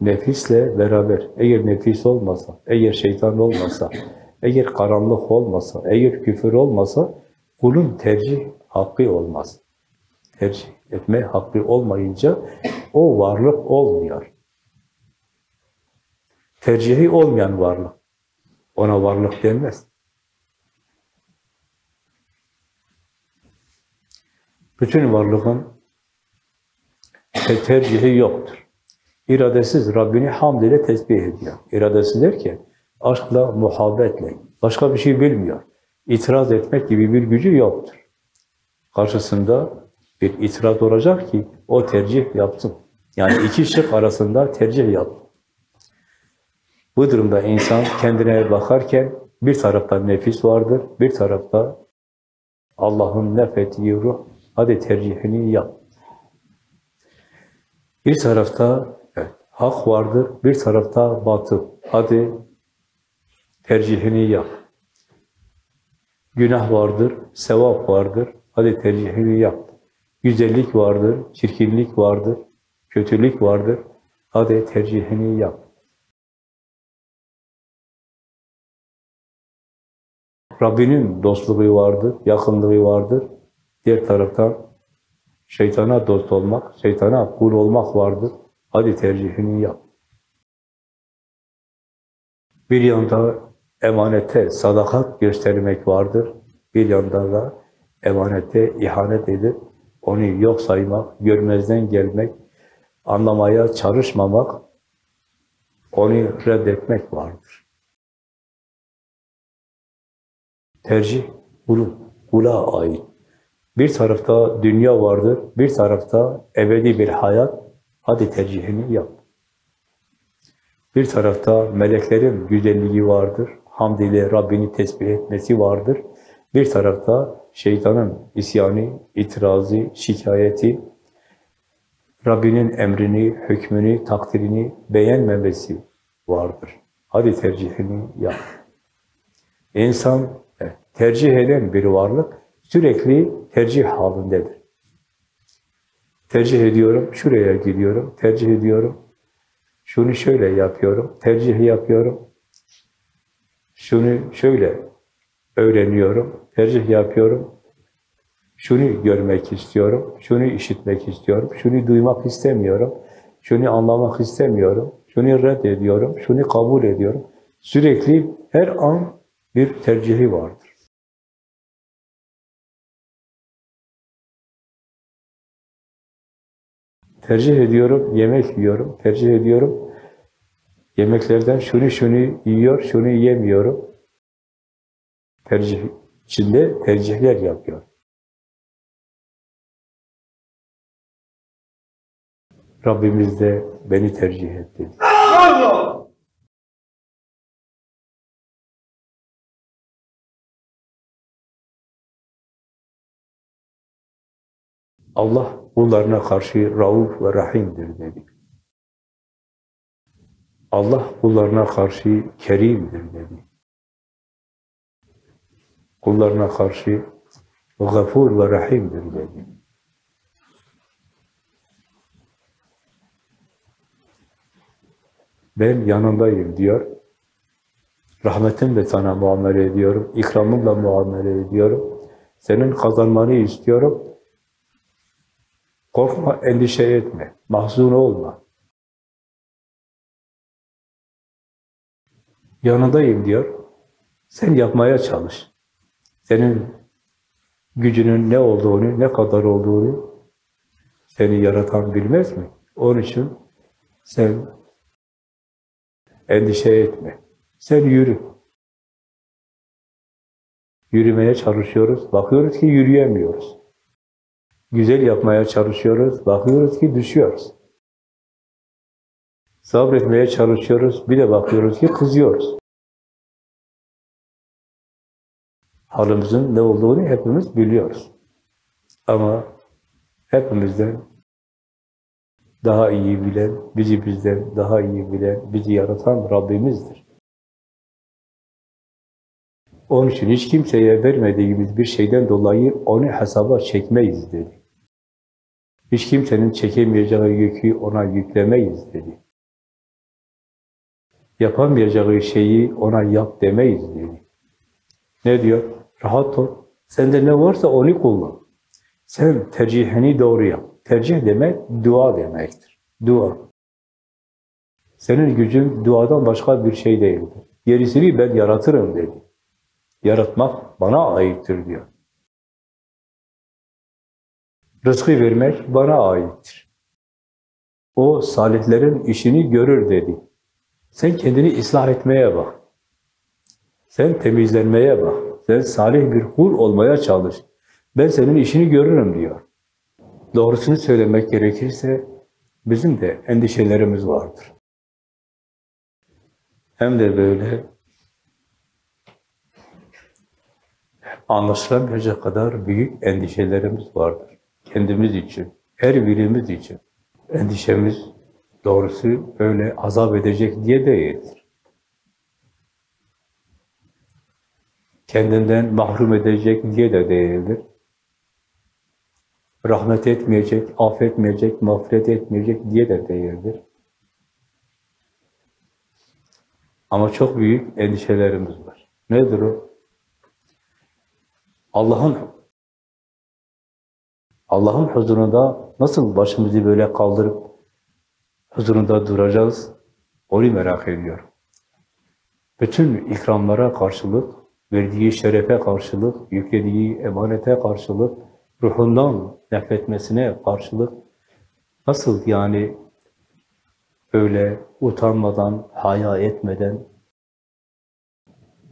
nefisle beraber, eğer nefis olmasa, eğer şeytan olmasa, eğer karanlık olmasa, eğer küfür olmasa, kulun tercih hakkı olmaz. Tercih etme hakkı olmayınca o varlık olmuyor. Tercihi olmayan varlık. Ona varlık denmez. Bütün varlığın tercihi yoktur. İradesiz Rabbini hamd ile tesbih ediyor. İradesiz derken aşkla, muhabbetle, başka bir şey bilmiyor. İtiraz etmek gibi bir gücü yoktur. Karşısında bir itiraz olacak ki o tercih yapsın. Yani iki şık arasında tercih yap. Bu durumda insan kendine bakarken bir tarafta nefis vardır, bir tarafta Allah'ın nefettiği ruh. Hadi tercihini yap. Bir tarafta evet, hak vardır, bir tarafta batıl. Hadi tercihini yap. Günah vardır, sevap vardır. Hadi tercihini yap. Güzellik vardır, çirkinlik vardır, kötülük vardır. Hadi tercihini yap. Rabbinin dostluğu vardır, yakınlığı vardır. Diğer taraftan şeytana dost olmak, şeytana kul olmak vardır. Hadi tercihini yap. Bir yanda emanete sadakat göstermek vardır. Bir yanda da emanete ihanet edip onu yok saymak, görmezden gelmek, anlamaya çalışmamak, onu reddetmek vardır. Tercih kulun, kula ait. Bir tarafta dünya vardır, bir tarafta ebedi bir hayat. Hadi tercihini yap. Bir tarafta meleklerin güzelliği vardır, hamd ile Rabbini tesbih etmesi vardır. Bir tarafta şeytanın isyanı, itirazı, şikayeti, Rabbinin emrini, hükmünü, takdirini beğenmemesi vardır. Hadi tercihini yap. İnsan tercih eden bir varlık sürekli tercih halindedir. Tercih ediyorum, şuraya gidiyorum, tercih ediyorum, şunu şöyle yapıyorum, tercih yapıyorum, şunu şöyle öğreniyorum, tercih yapıyorum, şunu görmek istiyorum, şunu işitmek istiyorum, şunu duymak istemiyorum, şunu anlamak istemiyorum, şunu reddediyorum, şunu kabul ediyorum. Sürekli her an bir tercihi vardır. Tercih ediyorum, yemek yiyorum, tercih ediyorum. Yemeklerden şunu şunu yiyor, şunu yemiyorum. Tercih içinde tercihler yapıyor. Rabbimiz de beni tercih et dedi. Allah kullarına karşı rauf ve rahimdir dedi. Allah kullarına karşı kerimdir dedi. Kullarına karşı gafur ve rahimdir dedi. Ben yanındayım diyor. Rahmetimle sana muamele ediyorum. ikramımla muamele ediyorum. Senin kazanmanı istiyorum. Korkma, endişe etme. Mahzun olma. Yanındayım diyor. Sen yapmaya çalış. Senin gücünün ne olduğunu, ne kadar olduğunu seni yaratan bilmez mi? Onun için sen endişe etme. Sen yürü. Yürümeye çalışıyoruz. Bakıyoruz ki yürüyemiyoruz. Güzel yapmaya çalışıyoruz. Bakıyoruz ki düşüyoruz. Sabretmeye çalışıyoruz. Bir de bakıyoruz ki kızıyoruz. Halimizin ne olduğunu hepimiz biliyoruz. Ama hepimizden daha iyi bilen, bizi bizden daha iyi bilen, bizi yaratan Rabbimizdir. Onun için hiç kimseye vermediğimiz bir şeyden dolayı onu hesaba çekmeyiz dedi. Hiç kimsenin çekemeyeceği yükü ona yüklemeyiz dedi. Yapamayacağı şeyi ona yap demeyiz dedi. Ne diyor? Rahat ol. Sende ne varsa onu kullan. Sen tercihini doğru yap. Tercih demek dua demektir. Dua. Senin gücün duadan başka bir şey değildir. Gerisini ben yaratırım dedi. Yaratmak bana aittir diyor. Rızkı vermek bana aittir. O salihlerin işini görür dedi. Sen kendini ıslah etmeye bak. Sen temizlenmeye bak. Sen salih bir kul olmaya çalış. Ben senin işini görürüm diyor. Doğrusunu söylemek gerekirse bizim de endişelerimiz vardır. Hem de böyle anlaşılamayacak kadar büyük endişelerimiz vardır. Kendimiz için, her birimiz için. Endişemiz doğrusu öyle azap edecek diye değildir. Kendinden mahrum edecek diye de değildir. Rahmet etmeyecek, affetmeyecek, mağfiret etmeyecek diye de değildir. Ama çok büyük endişelerimiz var. Nedir o? Allah'ın Allah'ın huzurunda nasıl başımızı böyle kaldırıp huzurunda duracağız? Onu merak ediyorum. Bütün ikramlara karşılık, verdiği şerefe karşılık, yüklediği emanete karşılık, ruhundan nefretmesine karşılık nasıl yani böyle utanmadan, haya etmeden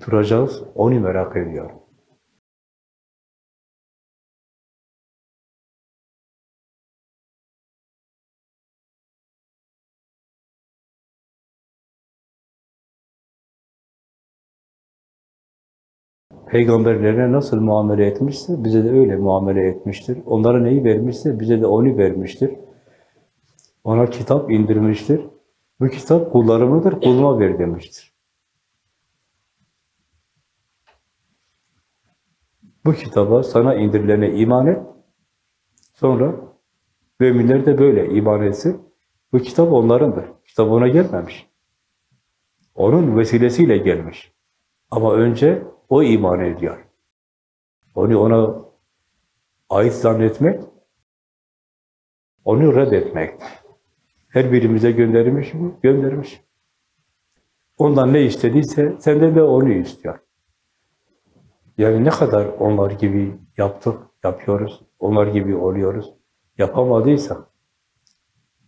duracağız, onu merak ediyorum. Peygamberlerine nasıl muamele etmişse bize de öyle muamele etmiştir. Onlara neyi vermişse bize de onu vermiştir. Ona kitap indirmiştir. Bu kitap kullarımıdır, kuluma ver demiştir. Bu kitaba, sana indirilene iman et. Sonra müminler de böyle iman etsin. Bu kitap onlarındır. Kitap ona gelmemiş. Onun vesilesiyle gelmiş. Ama önce o iman ediyor. Onu ona ait zannetmek, onu reddetmek. Her birimize göndermiş mi? Göndermiş. Ondan ne istediyse senden de onu istiyor. Yani ne kadar onlar gibi yaptık, yapıyoruz, onlar gibi oluyoruz. Yapamadıysak,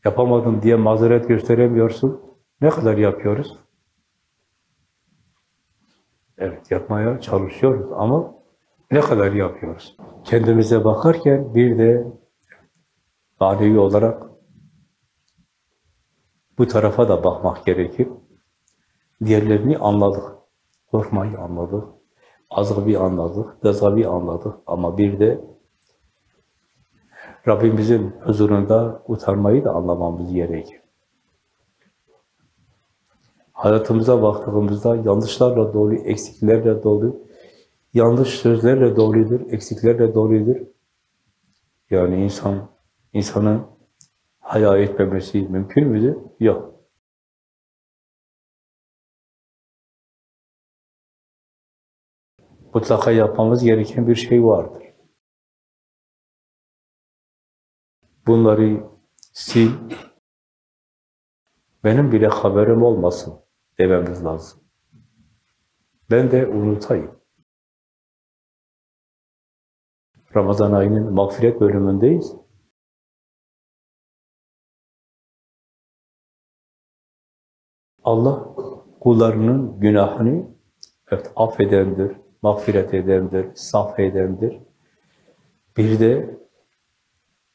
yapamadım diye mazeret gösteremiyorsun. Ne kadar yapıyoruz? Evet, yapmaya çalışıyoruz ama ne kadar yapıyoruz? Kendimize bakarken bir de manevi olarak bu tarafa da bakmak gerekir. Diğerlerini anladık. Korkmayı anladık. Azgıbi anladık. Gazabı anladık. Ama bir de Rabbimizin huzurunda utanmayı da anlamamız gerekir. Hayatımıza baktığımızda yanlışlarla dolu, eksiklerle dolu, yanlış sözlerle doludur, eksiklerle doludur. Yani insan, insanın haya etmemesi mümkün müdür? Yok. Mutlaka yapmamız gereken bir şey vardır. Bunları sil, benim bile haberim olmasın dememiz lazım. Ben de unutayım. Ramazan ayının mağfiret bölümündeyiz. Allah kullarının günahını evet, affedendir, mağfiret edendir, saf edendir. Bir de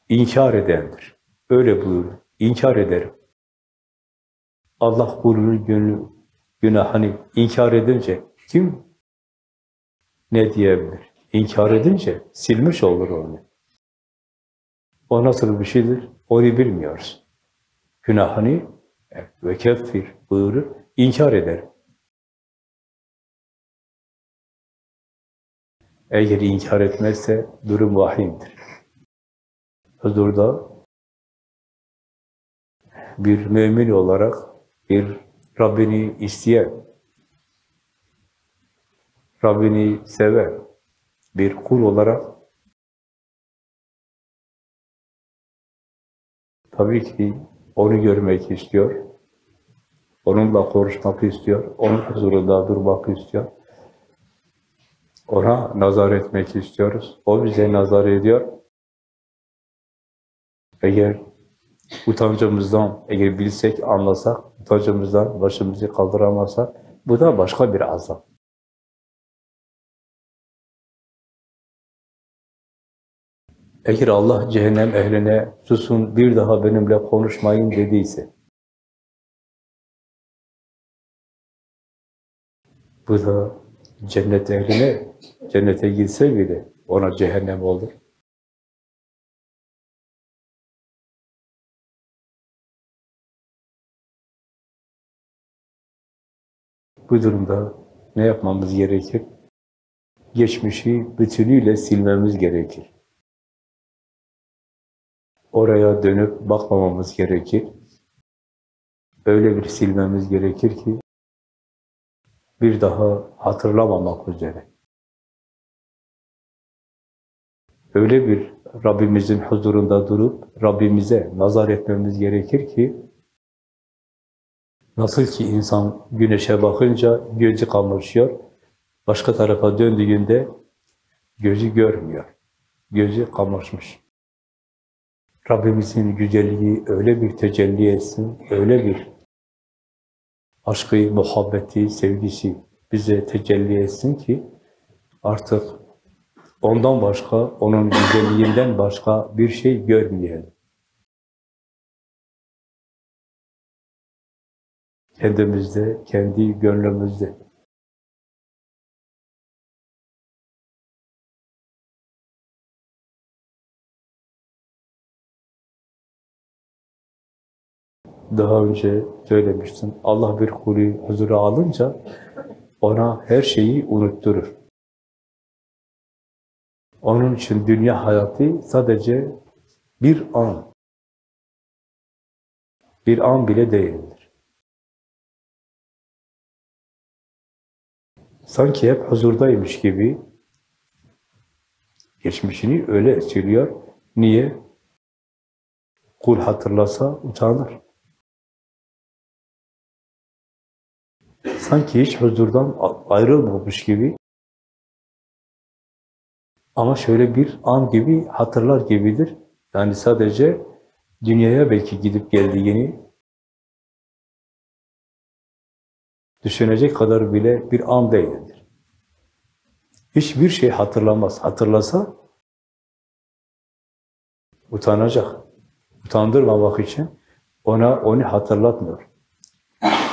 inkar edendir. Öyle buyurur. İnkar ederim. Allah kulunun gönlü, günahını inkar edince kim ne diyebilir? İnkar edince silmiş olur onu. O nasıl bir şeydir? Onu bilmiyoruz. Günahını evet, ve keffir buyurur, inkar eder. Eğer inkar etmezse durum vahimdir. Huzurda bir mümin olarak bir Rabbini isteyen, Rabbini seven bir kul olarak tabii ki onu görmek istiyor, onunla konuşmak istiyor, onun huzurunda durmak istiyor. Ona nazar etmek istiyoruz. O bize nazar ediyor. Eğer utancımızdan, eğer bilsek, anlasak, utancımızdan başımızı kaldıramazsak, bu da başka bir azap. Eğer Allah cehennem ehline susun, bir daha benimle konuşmayın dediyse, bu da cennet ehline, cennete gitse bile ona cehennem olur. Bu durumda ne yapmamız gerekir? Geçmişi bütünüyle silmemiz gerekir. Oraya dönüp bakmamamız gerekir. Öyle bir silmemiz gerekir ki bir daha hatırlamamak üzere. Öyle bir Rabbimizin huzurunda durup Rabbimize nazar etmemiz gerekir ki Nasıl ki insan güneşe bakınca gözü kamaşıyor, başka tarafa döndüğünde gözü görmüyor. Gözü kamaşmış. Rabbimizin güzelliği öyle bir tecelli etsin, öyle bir aşkı, muhabbeti, sevgisi bize tecelli etsin ki artık ondan başka, onun güzelliğinden başka bir şey görmeyelim. kendimizde, kendi gönlümüzde. Daha önce söylemiştim, Allah bir kulü huzura alınca ona her şeyi unutturur. Onun için dünya hayatı sadece bir an, bir an bile değildir. Sanki hep huzurdaymış gibi geçmişini öyle söylüyor. Niye? Kul hatırlasa utanır. Sanki hiç huzurdan ayrılmamış gibi ama şöyle bir an gibi hatırlar gibidir. Yani sadece dünyaya belki gidip geldiğini düşünecek kadar bile bir an değildir. Hiçbir şey hatırlamaz. Hatırlasa utanacak. Utandırmamak için ona onu hatırlatmıyor.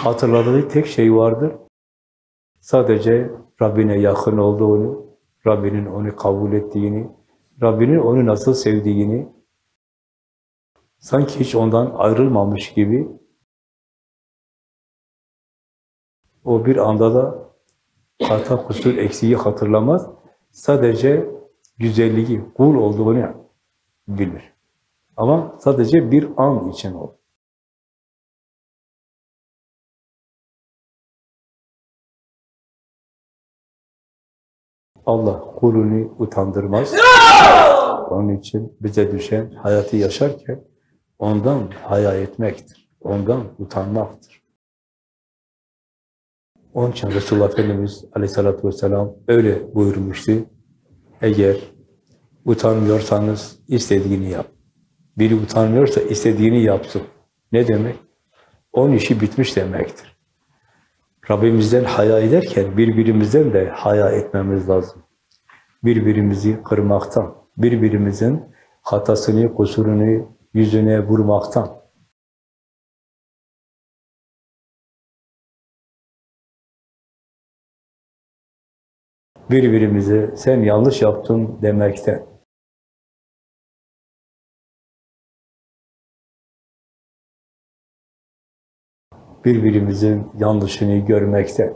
Hatırladığı tek şey vardır. Sadece Rabbine yakın olduğunu, Rabbinin onu kabul ettiğini, Rabbinin onu nasıl sevdiğini, sanki hiç ondan ayrılmamış gibi o bir anda da hata, kusur, eksiği hatırlamaz. Sadece güzelliği, kul olduğunu bilir. Ama sadece bir an için olur. Allah kulunu utandırmaz. Onun için bize düşen hayatı yaşarken ondan haya etmektir. Ondan utanmaktır. Onun için Resulullah Efendimiz aleyhissalatü vesselam öyle buyurmuştu. Eğer utanmıyorsanız istediğini yap. Biri utanmıyorsa istediğini yapsın. Ne demek? Onun işi bitmiş demektir. Rabbimizden haya ederken birbirimizden de haya etmemiz lazım. Birbirimizi kırmaktan, birbirimizin hatasını, kusurunu yüzüne vurmaktan. Birbirimize sen yanlış yaptın demekten. birbirimizin yanlışını görmekte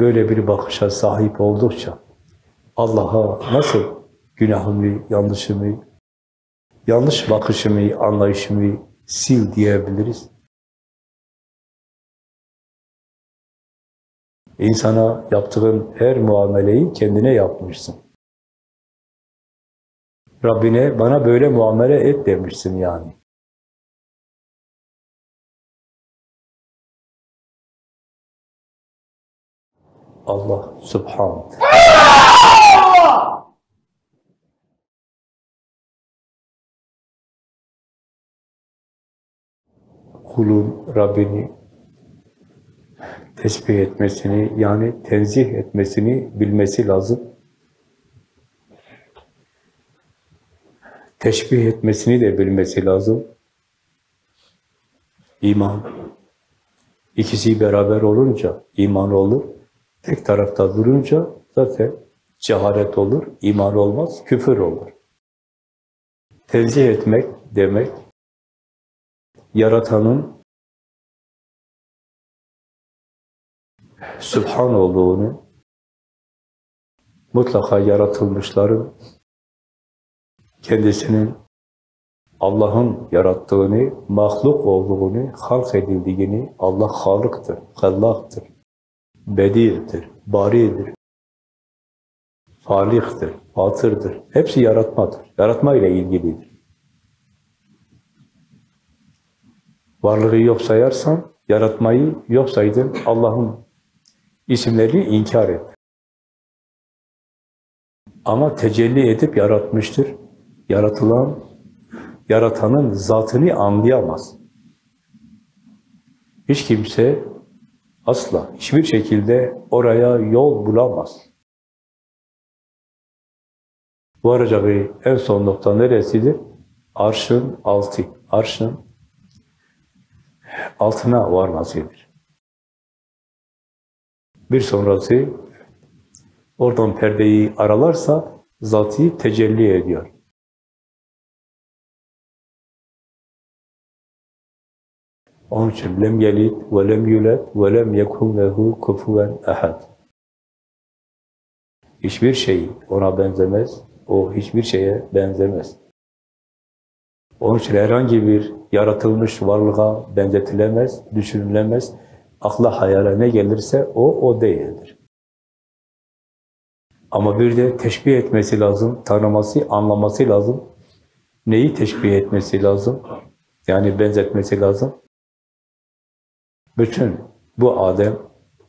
böyle bir bakışa sahip oldukça Allah'a nasıl günahımı, yanlışımı, yanlış bakışımı, anlayışımı sil diyebiliriz. İnsana yaptığın her muameleyi kendine yapmışsın. Rabbine bana böyle muamele et demişsin yani. Allah subhanahu kulun Rabbini tesbih etmesini, yani tenzih etmesini bilmesi lazım. Teşbih etmesini de bilmesi lazım. İman. İkisi beraber olunca iman olur. Tek tarafta durunca zaten cehalet olur, iman olmaz, küfür olur. Tenzih etmek demek, yaratanın Sübhan olduğunu, mutlaka yaratılmışların kendisinin Allah'ın yarattığını, mahluk olduğunu, halk edildiğini, Allah halıktır, hallaktır, bedi'dir, bari'dir, falihtir, fatırdır. Hepsi yaratmadır. Yaratma ile ilgilidir. Varlığı yok sayarsan, yaratmayı yok saydın, Allah'ın isimlerini inkar et. Ama tecelli edip yaratmıştır. Yaratılan, yaratanın zatını anlayamaz. Hiç kimse asla, hiçbir şekilde oraya yol bulamaz. Varacağı en son nokta neresidir? Arşın altı, arşın altına varmasıdır. Bir sonrası oradan perdeyi aralarsa zatı tecelli ediyor. Onun için lem yelid ve lem yulad ve lem yekun lehu kufuven ehad. Hiçbir şey ona benzemez. O hiçbir şeye benzemez. Onun için herhangi bir yaratılmış varlığa benzetilemez, düşünülemez. Akla hayale ne gelirse o, o değildir. Ama bir de teşbih etmesi lazım, tanıması, anlaması lazım. Neyi teşbih etmesi lazım? Yani benzetmesi lazım. Bütün bu Adem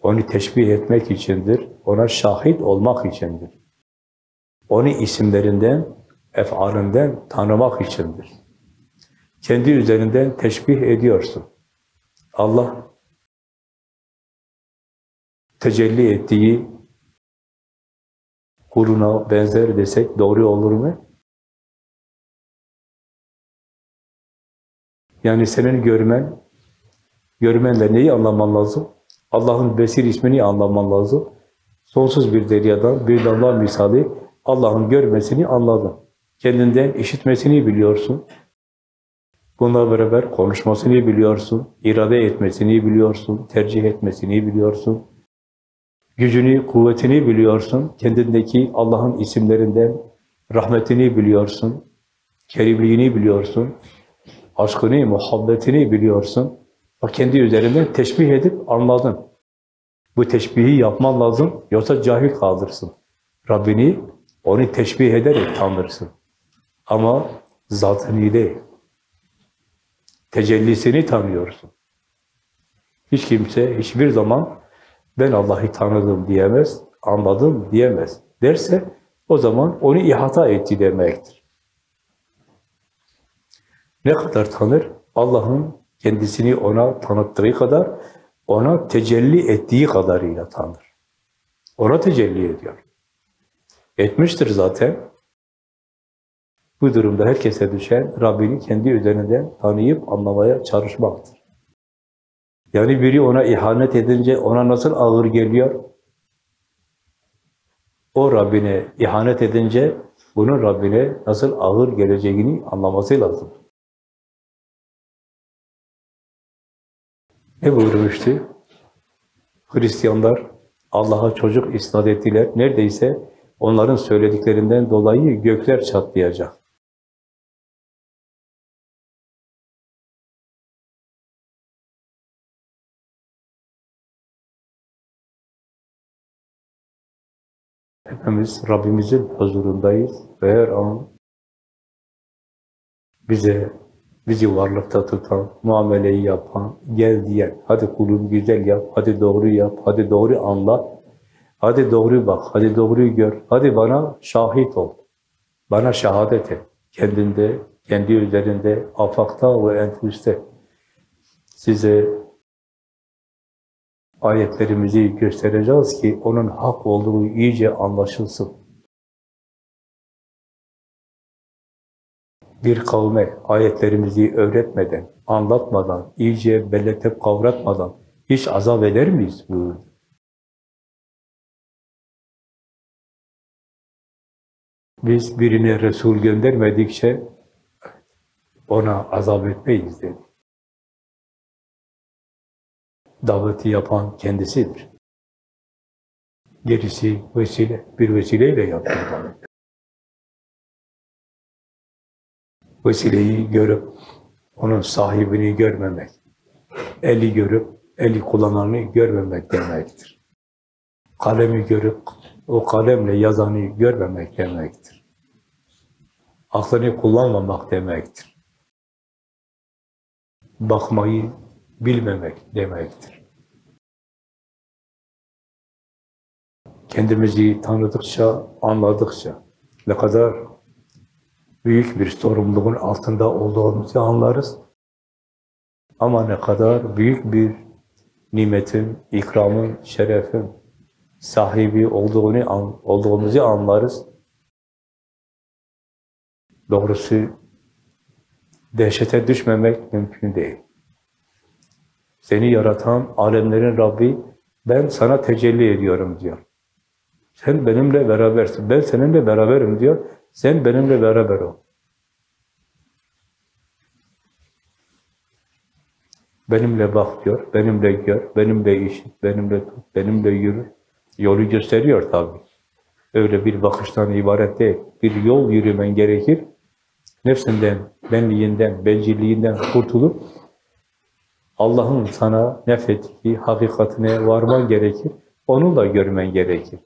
onu teşbih etmek içindir, ona şahit olmak içindir. Onu isimlerinden, efalinden tanımak içindir. Kendi üzerinden teşbih ediyorsun. Allah tecelli ettiği kuruna benzer desek doğru olur mu? Yani senin görmen, görmenle neyi anlaman lazım? Allah'ın Besir ismini anlaman lazım. Sonsuz bir deryadan bir damla misali Allah'ın görmesini anladın. Kendinden işitmesini biliyorsun. Bununla beraber konuşmasını biliyorsun, irade etmesini biliyorsun, tercih etmesini biliyorsun. Gücünü, kuvvetini biliyorsun. Kendindeki Allah'ın isimlerinden rahmetini biliyorsun. Kerimliğini biliyorsun. Aşkını, muhabbetini biliyorsun. O kendi üzerinden teşbih edip anladın. Bu teşbihi yapman lazım, yoksa cahil kalırsın. Rabbini, onu teşbih ederek tanırsın. Ama zatını değil. Tecellisini tanıyorsun. Hiç kimse hiçbir zaman ben Allah'ı tanıdım diyemez, anladım diyemez. Derse o zaman onu ihata etti demektir. Ne kadar tanır? Allah'ın kendisini ona tanıttığı kadar, ona tecelli ettiği kadarıyla tanır. Ona tecelli ediyor. Etmiştir zaten. Bu durumda herkese düşen Rabbini kendi üzerinden tanıyıp anlamaya çalışmaktır. Yani biri ona ihanet edince ona nasıl ağır geliyor? O Rabbine ihanet edince bunun Rabbine nasıl ağır geleceğini anlaması lazım. Ne buyurmuştu? Hristiyanlar Allah'a çocuk isnat ettiler. Neredeyse onların söylediklerinden dolayı gökler çatlayacak. Hepimiz Rabbimizin huzurundayız ve her an bize, bizi varlıkta tutan, muameleyi yapan, gel diyen, hadi kulum güzel yap, hadi doğru yap, hadi doğru anla, hadi doğru bak, hadi doğruyu gör, hadi bana şahit ol, bana şehadet et, kendinde, kendi üzerinde, afakta ve enfüste size ayetlerimizi göstereceğiz ki onun hak olduğu iyice anlaşılsın. Bir kavme ayetlerimizi öğretmeden, anlatmadan, iyice belletip kavratmadan hiç azap eder miyiz buyurdu. Biz birine Resul göndermedikçe ona azap etmeyiz dedi daveti yapan kendisidir. Gerisi vesile, bir vesileyle yaptı bana. Vesileyi görüp onun sahibini görmemek, eli görüp eli kullananı görmemek demektir. Kalemi görüp o kalemle yazanı görmemek demektir. Aklını kullanmamak demektir. Bakmayı bilmemek demektir. Kendimizi tanıdıkça, anladıkça ne kadar büyük bir sorumluluğun altında olduğumuzu anlarız. Ama ne kadar büyük bir nimetin, ikramın, şerefin sahibi olduğunu olduğumuzu anlarız. Doğrusu dehşete düşmemek mümkün değil. Seni yaratan alemlerin Rabbi, ben sana tecelli ediyorum diyor. Sen benimle berabersin, ben seninle beraberim diyor. Sen benimle beraber ol. Benimle bak diyor, benimle gör, benimle işit, benimle tut, benimle yürü. Yolu gösteriyor tabii. Öyle bir bakıştan ibaret değil. Bir yol yürümen gerekir. Nefsinden, benliğinden, bencilliğinden kurtulup Allah'ın sana nefettiği hakikatine varman gerekir. Onu da görmen gerekir.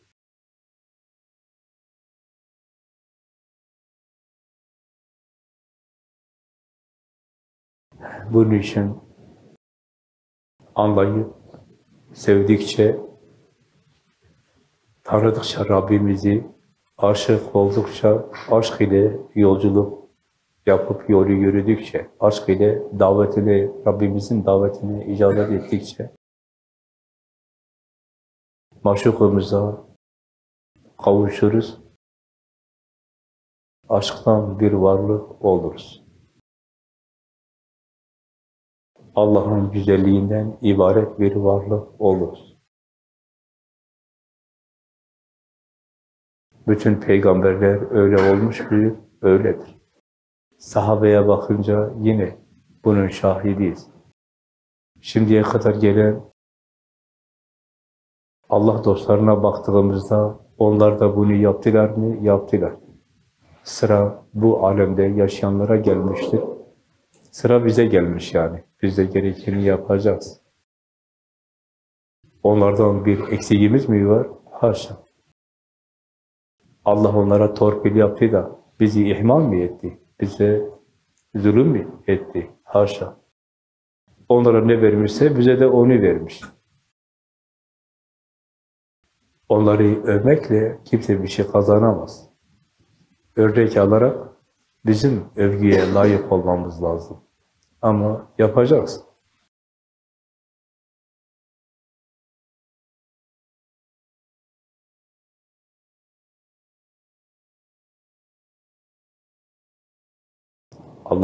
Bunun için anlayıp, sevdikçe, tanıdıkça Rabbimizi, aşık oldukça, aşk ile yolculuk yapıp yolu yürüdükçe, aşk ile davetini, Rabbimizin davetini icabet ettikçe, maşukumuza kavuşuruz, aşktan bir varlık oluruz. Allah'ın güzelliğinden ibaret bir varlık oluruz. Bütün peygamberler öyle olmuş bir öyledir. Sahabeye bakınca yine bunun şahidiyiz. Şimdiye kadar gelen Allah dostlarına baktığımızda onlar da bunu yaptılar mı? Yaptılar. Sıra bu alemde yaşayanlara gelmiştir. Sıra bize gelmiş yani. Biz de gerekeni yapacağız. Onlardan bir eksiğimiz mi var? Haşa. Allah onlara torpil yaptı da bizi ihmal mi etti? Bize zulüm mü etti? Haşa. Onlara ne vermişse bize de onu vermiş. Onları övmekle kimse bir şey kazanamaz. Örnek alarak bizim övgüye layık olmamız lazım. Ama yapacağız.